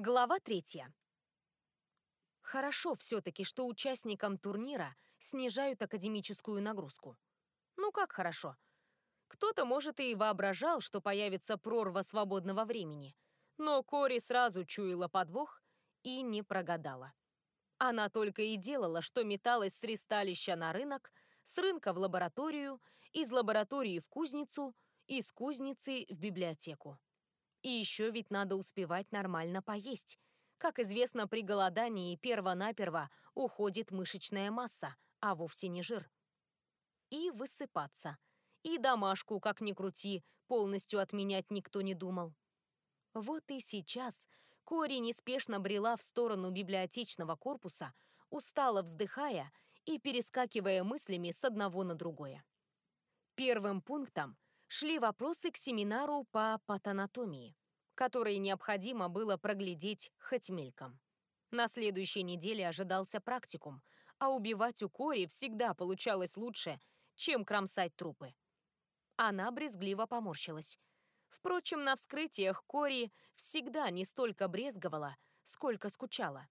Глава третья. Хорошо все-таки, что участникам турнира снижают академическую нагрузку. Ну как хорошо? Кто-то, может, и воображал, что появится прорва свободного времени. Но Кори сразу чуяла подвох и не прогадала. Она только и делала, что металась с ристалища на рынок, с рынка в лабораторию, из лаборатории в кузницу, из кузницы в библиотеку. И еще ведь надо успевать нормально поесть. Как известно, при голодании перво-наперво уходит мышечная масса, а вовсе не жир. И высыпаться. И домашку, как ни крути, полностью отменять никто не думал. Вот и сейчас Кори неспешно брела в сторону библиотечного корпуса, устало вздыхая и перескакивая мыслями с одного на другое. Первым пунктом шли вопросы к семинару по патанатомии, который необходимо было проглядеть хоть мельком. На следующей неделе ожидался практикум, а убивать у Кори всегда получалось лучше, чем кромсать трупы. Она брезгливо поморщилась. Впрочем, на вскрытиях Кори всегда не столько брезговала, сколько скучала.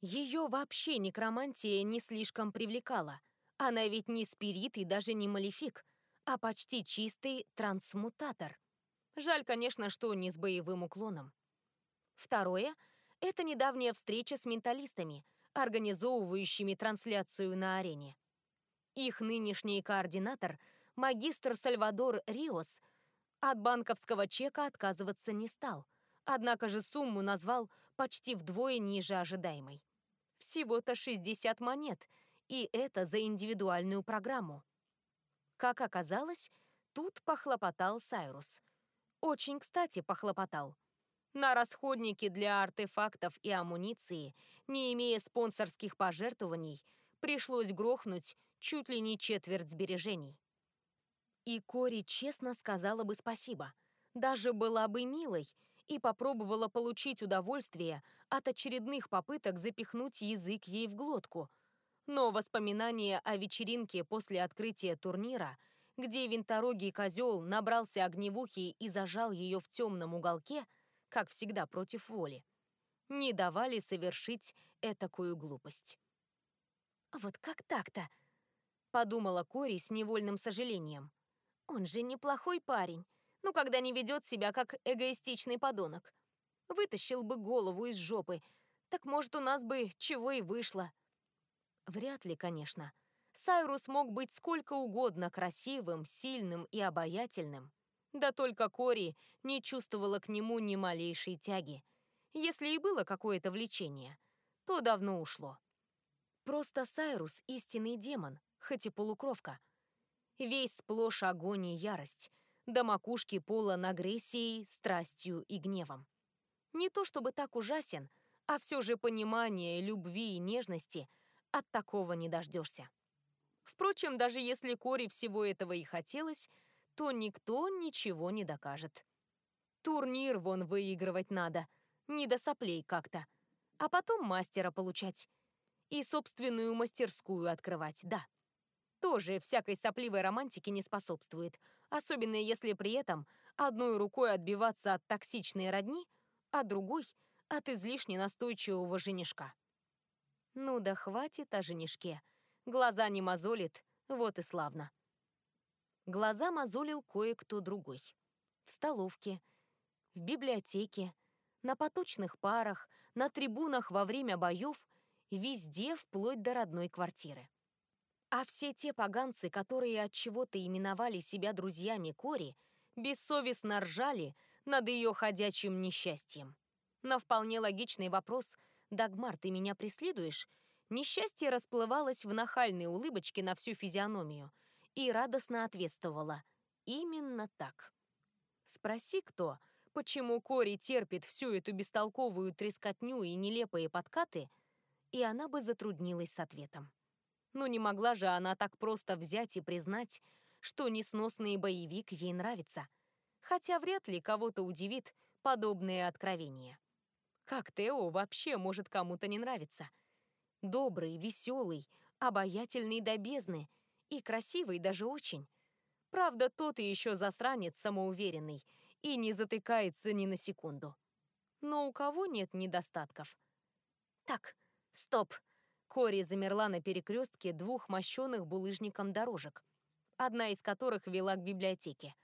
Ее вообще некромантия не слишком привлекала. Она ведь не спирит и даже не малефик, а почти чистый трансмутатор. Жаль, конечно, что не с боевым уклоном. Второе — это недавняя встреча с менталистами, организовывающими трансляцию на арене. Их нынешний координатор, магистр Сальвадор Риос, от банковского чека отказываться не стал, однако же сумму назвал почти вдвое ниже ожидаемой. Всего-то 60 монет, и это за индивидуальную программу. Как оказалось, тут похлопотал Сайрус. Очень кстати похлопотал. На расходники для артефактов и амуниции, не имея спонсорских пожертвований, пришлось грохнуть чуть ли не четверть сбережений. И Кори честно сказала бы спасибо. Даже была бы милой и попробовала получить удовольствие от очередных попыток запихнуть язык ей в глотку. Но воспоминания о вечеринке после открытия турнира, где винторогий козел набрался огневухи и зажал ее в темном уголке, как всегда против воли, не давали совершить этакую глупость. «Вот как так-то?» — подумала Кори с невольным сожалением. Он же неплохой парень. Ну, когда не ведет себя как эгоистичный подонок. Вытащил бы голову из жопы. Так, может, у нас бы чего и вышло. Вряд ли, конечно. Сайрус мог быть сколько угодно красивым, сильным и обаятельным. Да только Кори не чувствовала к нему ни малейшей тяги. Если и было какое-то влечение, то давно ушло. Просто Сайрус — истинный демон, хоть и полукровка — весь сплошь огонь и ярость, до макушки пола агрессией, страстью и гневом. Не то чтобы так ужасен, а все же понимание любви и нежности от такого не дождешься. Впрочем, даже если Кори всего этого и хотелось, то никто ничего не докажет. Турнир вон выигрывать надо, не до соплей как-то, а потом мастера получать. И собственную мастерскую открывать, да тоже всякой сопливой романтики не способствует, особенно если при этом одной рукой отбиваться от токсичной родни, а другой — от излишне настойчивого женишка. Ну да хватит о женишке. Глаза не мозолит, вот и славно. Глаза мозолил кое-кто другой. В столовке, в библиотеке, на поточных парах, на трибунах во время боев, везде вплоть до родной квартиры. А все те поганцы, которые от чего-то именовали себя друзьями Кори, бессовестно ржали над ее ходячим несчастьем. На вполне логичный вопрос «Дагмар, ты меня преследуешь?» несчастье расплывалось в нахальной улыбочке на всю физиономию и радостно ответствовало «Именно так». Спроси кто, почему Кори терпит всю эту бестолковую трескотню и нелепые подкаты, и она бы затруднилась с ответом. Но не могла же она так просто взять и признать, что несносный боевик ей нравится. Хотя вряд ли кого-то удивит подобное откровение. Как Тео вообще может кому-то не нравиться? Добрый, веселый, обаятельный до бездны и красивый даже очень. Правда, тот и еще засранец самоуверенный и не затыкается ни на секунду. Но у кого нет недостатков? Так, стоп. Кори замерла на перекрестке двух мощенных булыжником дорожек, одна из которых вела к библиотеке.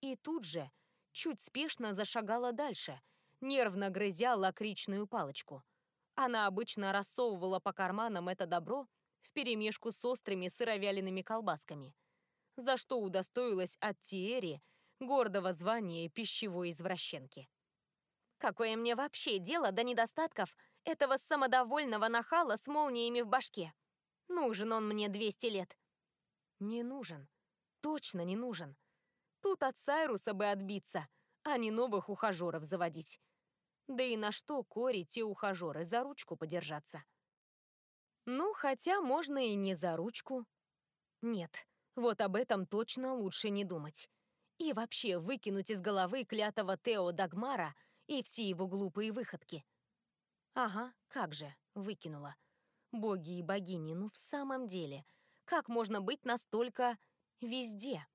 И тут же чуть спешно зашагала дальше, нервно грызя лакричную палочку. Она обычно рассовывала по карманам это добро вперемешку с острыми сыровялеными колбасками, за что удостоилась от Тиэри гордого звания пищевой извращенки. Какое мне вообще дело до недостатков этого самодовольного нахала с молниями в башке? Нужен он мне 200 лет. Не нужен. Точно не нужен. Тут от Сайруса бы отбиться, а не новых ухажеров заводить. Да и на что Кори те ухажеры за ручку подержаться? Ну, хотя можно и не за ручку. Нет, вот об этом точно лучше не думать. И вообще выкинуть из головы клятого Тео Дагмара и все его глупые выходки. Ага, как же, выкинула. Боги и богини, ну в самом деле, как можно быть настолько везде?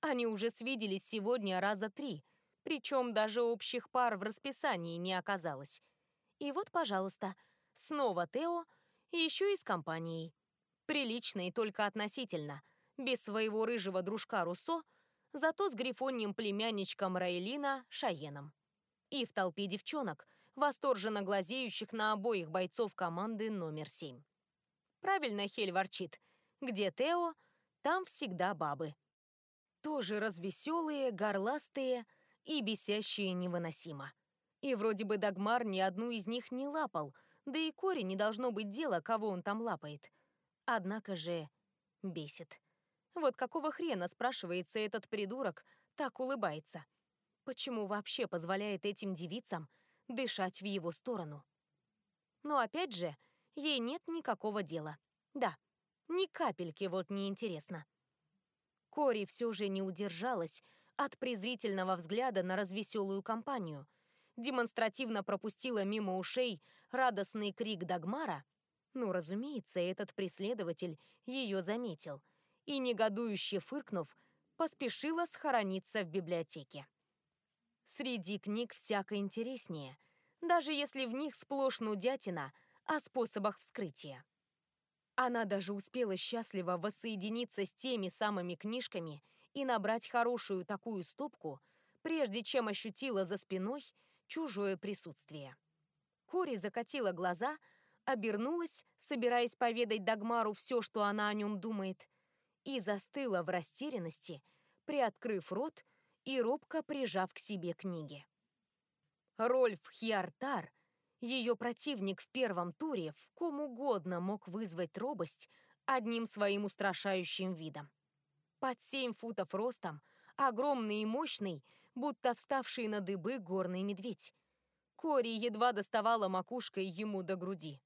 Они уже свиделись сегодня раза три, причем даже общих пар в расписании не оказалось. И вот, пожалуйста, снова Тео еще и с компанией. Приличной только относительно, без своего рыжего дружка Руссо, зато с грифоньим племянничком Раэлина Шаеном. И в толпе девчонок, восторженно глазеющих на обоих бойцов команды номер семь. Правильно Хель ворчит. Где Тео, там всегда бабы тоже развеселые, горластые и бесящие невыносимо. И вроде бы Дагмар ни одну из них не лапал, да и Кори не должно быть дела, кого он там лапает. Однако же бесит. Вот какого хрена, спрашивается этот придурок, так улыбается? Почему вообще позволяет этим девицам дышать в его сторону? Но опять же, ей нет никакого дела. Да, ни капельки вот не интересно. Кори все же не удержалась от презрительного взгляда на развеселую компанию, демонстративно пропустила мимо ушей радостный крик Дагмара. Ну, разумеется, этот преследователь ее заметил и, негодующе фыркнув, поспешила схорониться в библиотеке. Среди книг всяко интереснее, даже если в них сплошь нудятина о способах вскрытия. Она даже успела счастливо воссоединиться с теми самыми книжками и набрать хорошую такую стопку, прежде чем ощутила за спиной чужое присутствие. Кори закатила глаза, обернулась, собираясь поведать Дагмару все, что она о нем думает, и застыла в растерянности, приоткрыв рот и робко прижав к себе книги. Рольф Хьяртар — ее противник в первом туре в ком угодно мог вызвать робость одним своим устрашающим видом. Под семь футов ростом, огромный и мощный, будто вставший на дыбы горный медведь. Кори едва доставала макушкой ему до груди.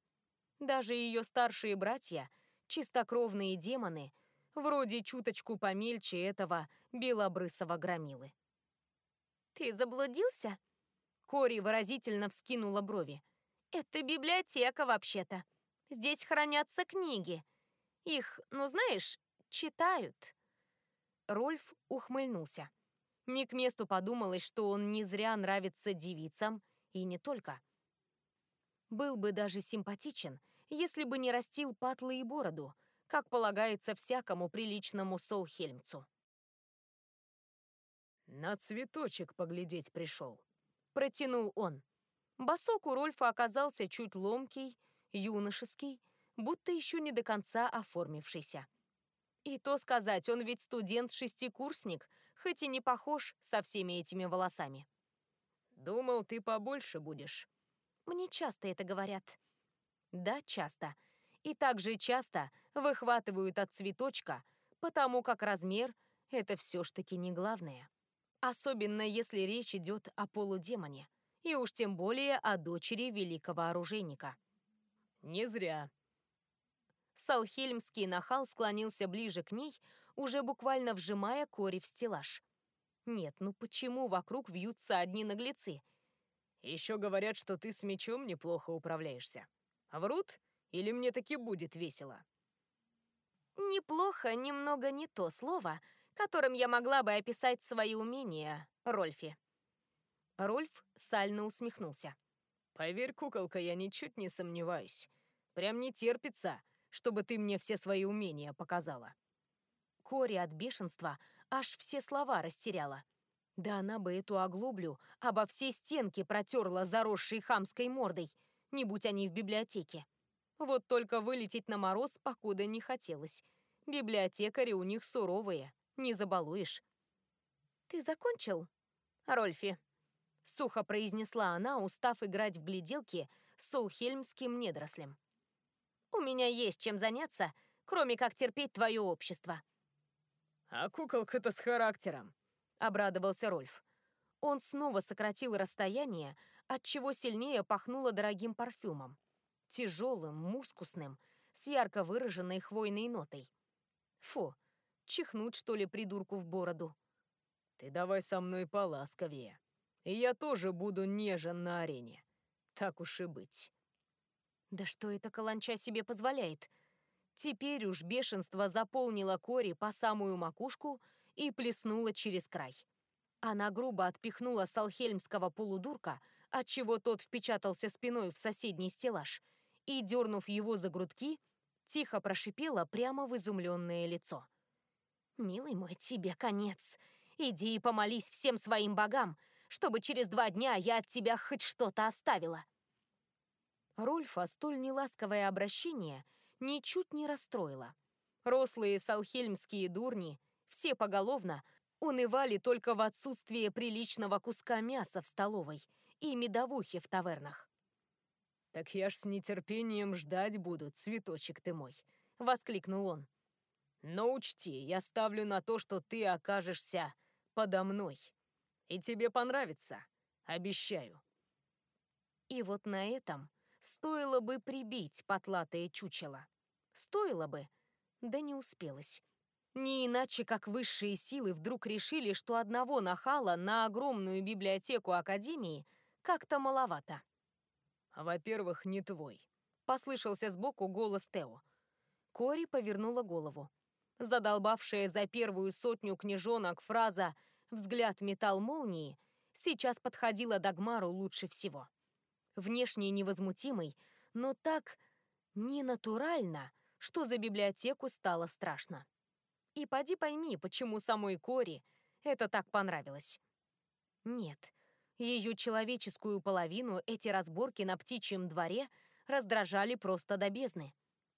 Даже ее старшие братья, чистокровные демоны, вроде чуточку помельче этого белобрысого громилы. «Ты заблудился?» Кори выразительно вскинула брови. «Это библиотека, вообще-то. Здесь хранятся книги. Их, ну знаешь, читают». Рольф ухмыльнулся. Не к месту подумалось, что он не зря нравится девицам, и не только. Был бы даже симпатичен, если бы не растил патлы и бороду, как полагается всякому приличному солхельмцу. «На цветочек поглядеть пришел», протянул он. Босок у Рольфа оказался чуть ломкий, юношеский, будто еще не до конца оформившийся. И то сказать, он ведь студент-шестикурсник, хоть и не похож со всеми этими волосами. «Думал, ты побольше будешь». Мне часто это говорят. Да, часто. И также часто выхватывают от цветочка, потому как размер — это все ж таки не главное. Особенно если речь идет о полудемоне. И уж тем более о дочери великого оружейника. Не зря. Салхельмский нахал склонился ближе к ней, уже буквально вжимая Кори в стеллаж. Нет, ну почему вокруг вьются одни наглецы? Еще говорят, что ты с мечом неплохо управляешься. А врут? Или мне таки будет весело? Неплохо, немного не то слово — которым я могла бы описать свои умения, Рольфи. Рольф сально усмехнулся. «Поверь, куколка, я ничуть не сомневаюсь. Прям не терпится, чтобы ты мне все свои умения показала». Кори от бешенства аж все слова растеряла. Да она бы эту оглоблю обо все стенки протерла заросшей хамской мордой, не будь они в библиотеке. Вот только вылететь на мороз покуда не хотелось. Библиотекари у них суровые, не забалуешь. «Ты закончил, Рольфи?» Сухо произнесла она, устав играть в гляделки с Сулхельмским недорослем. «У меня есть чем заняться, кроме как терпеть твое общество». «А куколка-то с характером», — обрадовался Рольф. Он снова сократил расстояние, от чего сильнее пахнуло дорогим парфюмом. Тяжелым, мускусным, с ярко выраженной хвойной нотой. Фу, чихнуть, что ли, придурку в бороду. «Ты давай со мной поласковее, я тоже буду нежен на арене. Так уж и быть». Да что это каланча себе позволяет? Теперь уж бешенство заполнило Кори по самую макушку и плеснуло через край. Она грубо отпихнула салхельмского полудурка, отчего тот впечатался спиной в соседний стеллаж, и, дернув его за грудки, тихо прошипела прямо в изумленное лицо. «Милый мой, тебе конец. Иди и помолись всем своим богам, чтобы через два дня я от тебя хоть что-то оставила». Рольфа столь неласковое обращение — ничуть не расстроило. Рослые салхельмские дурни, все поголовно, унывали только в отсутствие приличного куска мяса в столовой и медовухи в тавернах. «Так я ж с нетерпением ждать буду, цветочек ты мой!» — воскликнул он. «Но учти, я ставлю на то, что ты окажешься подо мной. И тебе понравится, обещаю». И вот на этом Стоило бы прибить потлатое чучело. Стоило бы, да не успелось. Не иначе, как высшие силы вдруг решили, что одного нахала на огромную библиотеку Академии как-то маловато. «Во-первых, не твой», — послышался сбоку голос Тео. Кори повернула голову. Задолбавшая за первую сотню книжонок фраза «взгляд металл молнии» сейчас подходила Дагмару лучше всего внешне невозмутимый, но так ненатурально, что за библиотеку стало страшно. И поди пойми, почему самой Кори это так понравилось. Нет, ее человеческую половину эти разборки на птичьем дворе раздражали просто до бездны.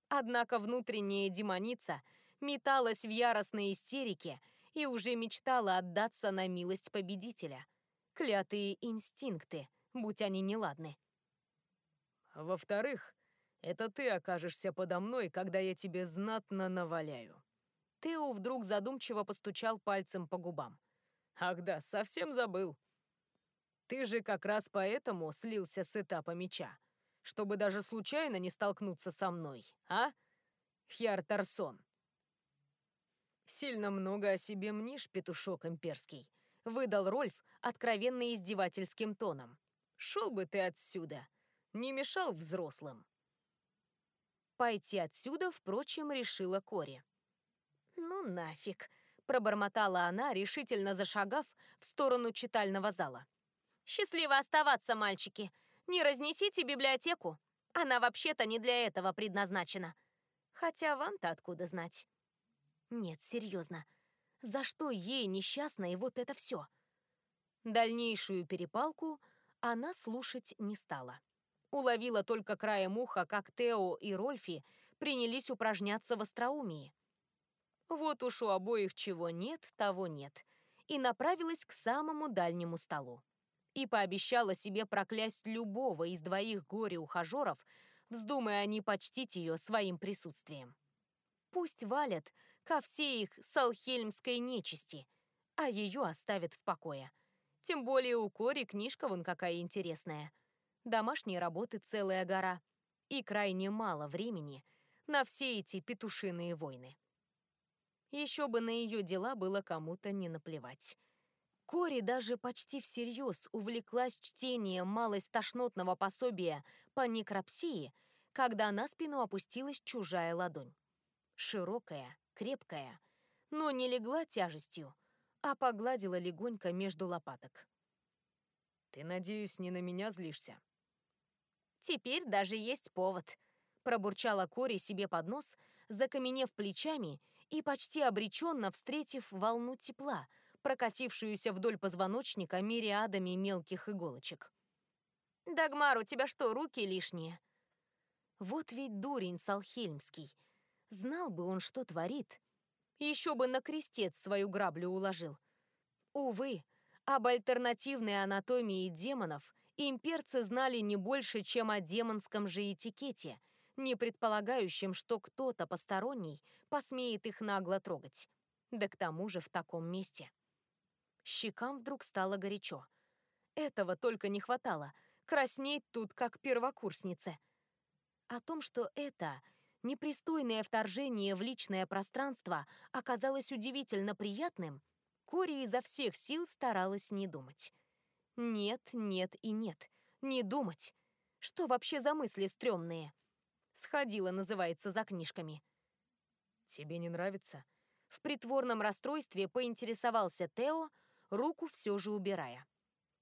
Однако внутренняя демоница металась в яростной истерике и уже мечтала отдаться на милость победителя. Клятые инстинкты, будь они неладны. Во-вторых, это ты окажешься подо мной, когда я тебе знатно наваляю». Тео вдруг задумчиво постучал пальцем по губам. «Ах да, совсем забыл. Ты же как раз поэтому слился с этапа меча, чтобы даже случайно не столкнуться со мной, а, Хьяр Тарсон?» «Сильно много о себе мнишь, петушок имперский», — выдал Рольф откровенно издевательским тоном. «Шел бы ты отсюда!» Не мешал взрослым. Пойти отсюда, впрочем, решила Кори. «Ну нафиг», — пробормотала она, решительно зашагав в сторону читального зала. «Счастливо оставаться, мальчики! Не разнесите библиотеку! Она вообще-то не для этого предназначена. Хотя вам-то откуда знать?» «Нет, серьезно. За что ей, несчастной, вот это все?» Дальнейшую перепалку она слушать не стала. Уловила только краем уха, как Тео и Рольфи принялись упражняться в остроумии. Вот уж у обоих чего нет, того нет. И направилась к самому дальнему столу. И пообещала себе проклясть любого из двоих горе-ухажеров, вздумая они почтить ее своим присутствием. Пусть валят ко всей их салхельмской нечисти, а ее оставят в покое. Тем более у Кори книжка вон какая интересная домашней работы целая гора и крайне мало времени на все эти петушиные войны. Еще бы на ее дела было кому-то не наплевать. Кори даже почти всерьез увлеклась чтением малость тошнотного пособия по некропсии, когда на спину опустилась чужая ладонь. Широкая, крепкая, но не легла тяжестью, а погладила легонько между лопаток. Ты, надеюсь, не на меня злишься? Теперь даже есть повод. Пробурчала Кори себе под нос, закаменев плечами и почти обреченно встретив волну тепла, прокатившуюся вдоль позвоночника мириадами мелких иголочек. «Дагмар, у тебя что, руки лишние?» Вот ведь дурень Салхельмский. Знал бы он, что творит. Еще бы на крестец свою граблю уложил. Увы, об альтернативной анатомии демонов имперцы знали не больше, чем о демонском же этикете, не предполагающем, что кто-то посторонний посмеет их нагло трогать. Да к тому же в таком месте. Щекам вдруг стало горячо. Этого только не хватало. Краснеть тут, как первокурснице. О том, что это непристойное вторжение в личное пространство оказалось удивительно приятным, Кори изо всех сил старалась не думать. Нет, нет и нет. Не думать. Что вообще за мысли стрёмные? Сходила, называется, за книжками. «Тебе не нравится?» В притворном расстройстве поинтересовался Тео, руку все же убирая.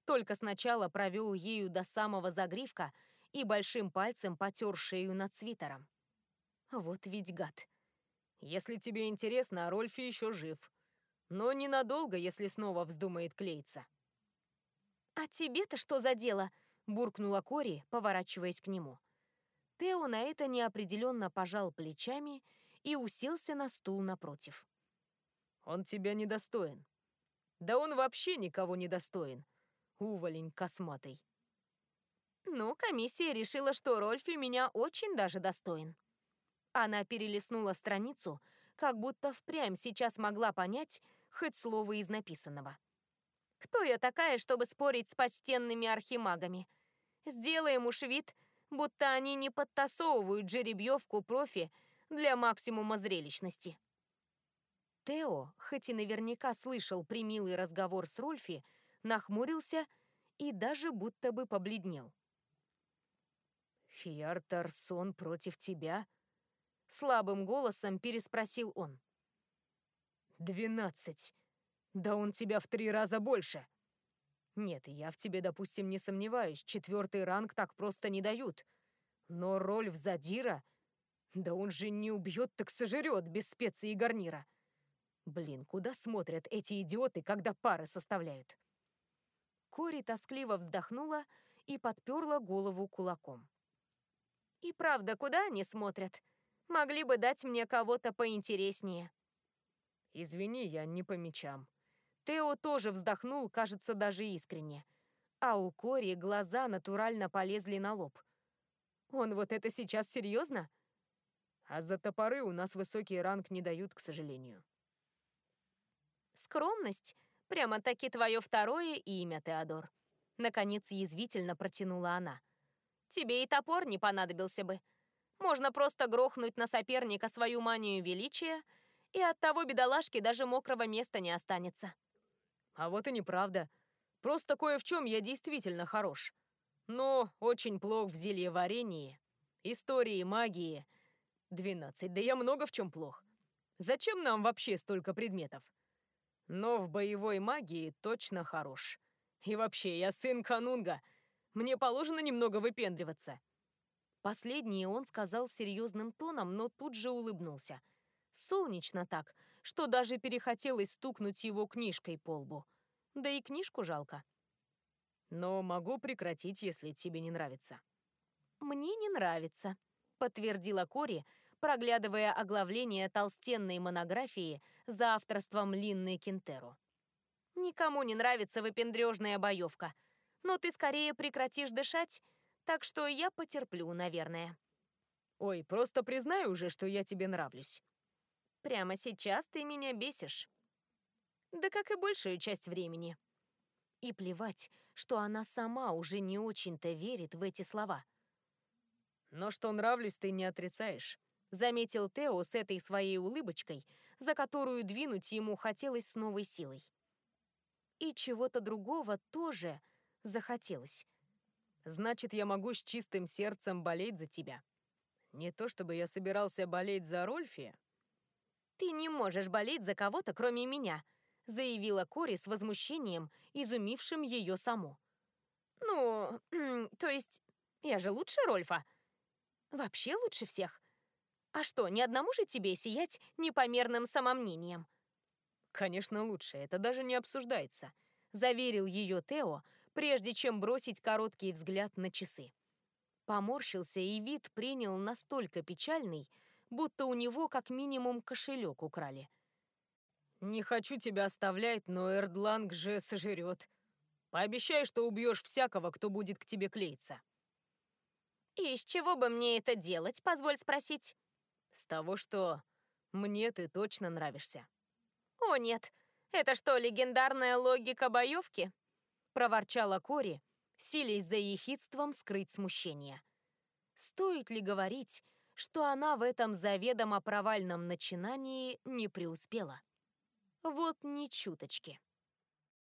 Только сначала провел ею до самого загривка и большим пальцем потер шею над свитером. Вот ведь гад. Если тебе интересно, Рольфи еще жив. Но ненадолго, если снова вздумает клеиться. «А тебе-то что за дело?» — буркнула Кори, поворачиваясь к нему. Тео на это неопределенно пожал плечами и уселся на стул напротив. «Он тебя недостоин. Да он вообще никого не достоин. Уволень косматый». Ну, комиссия решила, что Рольфи меня очень даже достоин. Она перелистнула страницу, как будто впрямь сейчас могла понять хоть слово из написанного. Кто я такая, чтобы спорить с почтенными архимагами? Сделаем уж вид, будто они не подтасовывают жеребьевку профи для максимума зрелищности. Тео, хоть и наверняка слышал примилый разговор с Рольфи, нахмурился и даже будто бы побледнел. «Хьяр против тебя?» Слабым голосом переспросил он. «Двенадцать. Да он тебя в три раза больше!» «Нет, я в тебе, допустим, не сомневаюсь. Четвертый ранг так просто не дают. Но роль в задира... Да он же не убьет, так сожрет без специй и гарнира. Блин, куда смотрят эти идиоты, когда пары составляют?» Кори тоскливо вздохнула и подперла голову кулаком. «И правда, куда они смотрят? Могли бы дать мне кого-то поинтереснее». «Извини, я не по мечам». Тео тоже вздохнул, кажется, даже искренне. А у Кори глаза натурально полезли на лоб. «Он вот это сейчас серьезно?» «А за топоры у нас высокий ранг не дают, к сожалению». «Скромность? Прямо-таки твое второе имя, Теодор». Наконец язвительно протянула она. «Тебе и топор не понадобился бы. Можно просто грохнуть на соперника свою манию величия — и от того бедолашки даже мокрого места не останется. А вот и неправда. Просто кое в чем я действительно хорош. Но очень плох в зельеварении, истории, магии. Двенадцать, да я много в чем плох. Зачем нам вообще столько предметов? Но в боевой магии точно хорош. И вообще, я сын Канунга. Мне положено немного выпендриваться. Последнее он сказал серьезным тоном, но тут же улыбнулся. Солнечно так, что даже перехотелось стукнуть его книжкой по лбу. Да и книжку жалко. Но могу прекратить, если тебе не нравится. Мне не нравится, подтвердила Кори, проглядывая оглавление толстенной монографии за авторством Линны Кентеро. Никому не нравится выпендрежная боевка, но ты скорее прекратишь дышать, так что я потерплю, наверное. Ой, просто признай уже, что я тебе нравлюсь. Прямо сейчас ты меня бесишь. Да как и большую часть времени. И плевать, что она сама уже не очень-то верит в эти слова. Но что нравлюсь, ты не отрицаешь. Заметил Тео с этой своей улыбочкой, за которую двинуть ему хотелось с новой силой. И чего-то другого тоже захотелось. Значит, я могу с чистым сердцем болеть за тебя. Не то чтобы я собирался болеть за Рольфи, «Ты не можешь болеть за кого-то, кроме меня», заявила Кори с возмущением, изумившим ее саму. Ну, то есть, я же лучше Рольфа. Вообще лучше всех. А что, ни одному же тебе сиять непомерным самомнением? Конечно, лучше, это даже не обсуждается, заверил ее Тео, прежде чем бросить короткий взгляд на часы. Поморщился и вид принял настолько печальный, будто у него как минимум кошелек украли. «Не хочу тебя оставлять, но Эрдланг же сожрет. Пообещай, что убьешь всякого, кто будет к тебе клеиться». «И с чего бы мне это делать, позволь спросить?» «С того, что мне ты точно нравишься». «О, нет, это что, легендарная логика боевки?» проворчала Кори, силясь за ехидством скрыть смущение. Стоит ли говорить, что она в этом заведомо провальном начинании не преуспела? Вот ни чуточки.